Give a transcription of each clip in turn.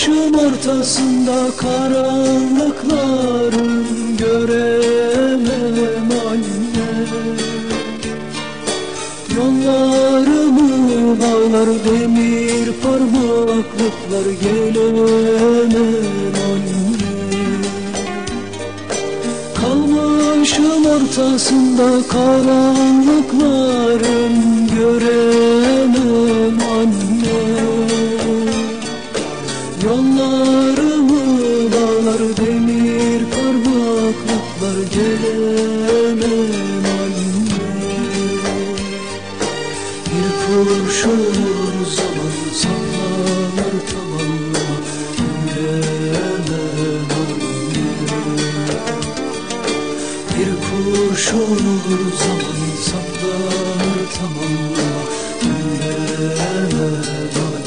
Kalmışım ortasında karanlıkların göremem anne. Yollarımı bağlar demir parmaklıklar gelemem anne. Kalmışım ortasında karanlıkların göremem parmaklıklar gelemem anne Bir kurşun zaman sallanır tamamla Gülemem anne Bir kurşun zaman sallanır tamamla Gülemem anne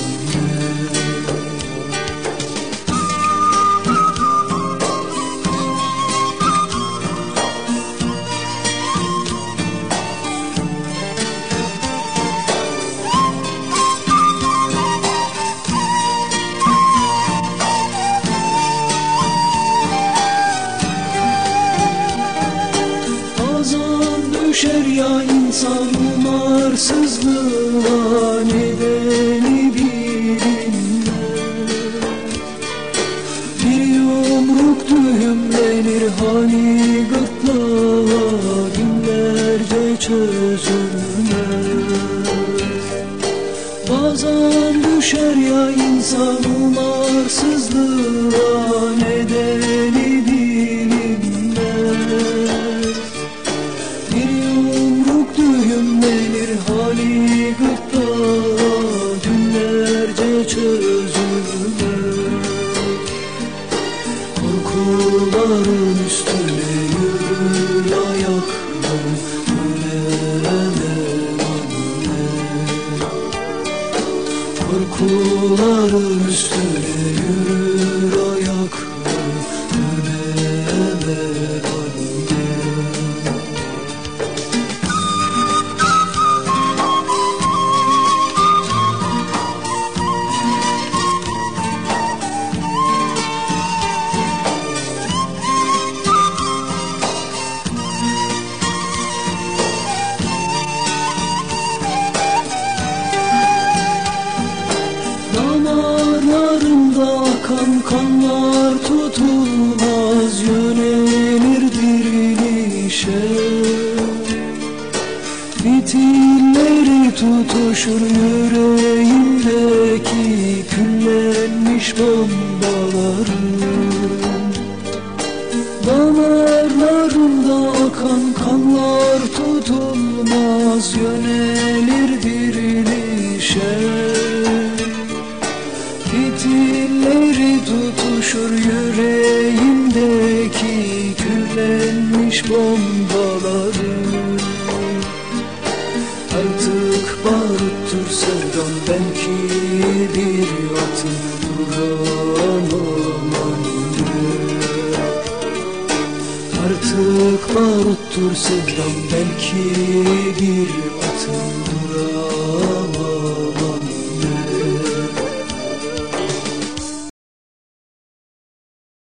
düşer ya insan umarsızlığa nedeni bilinmez Bir yumruk düğümlenir hani gırtlağa günlerce çözülmez. Bazen düşer ya insan umarsızlığa Korkuların üstüne yürür ayaklar Ölemem anne Korkuların üstüne yürür ayaklar Ölemem anne akan kanlar tutulmaz Yönelir dirilişe. Fitilleri tutuşur yüreğimdeki Küllenmiş bombalarım Damarlarımda akan kanlar tutulmaz Yönelir dirilişe tutuşur yüreğimdeki Küllenmiş bombalarım Artık baruttur sevdam belki bir atım duramam. Artık baruttur sevdam belki bir atım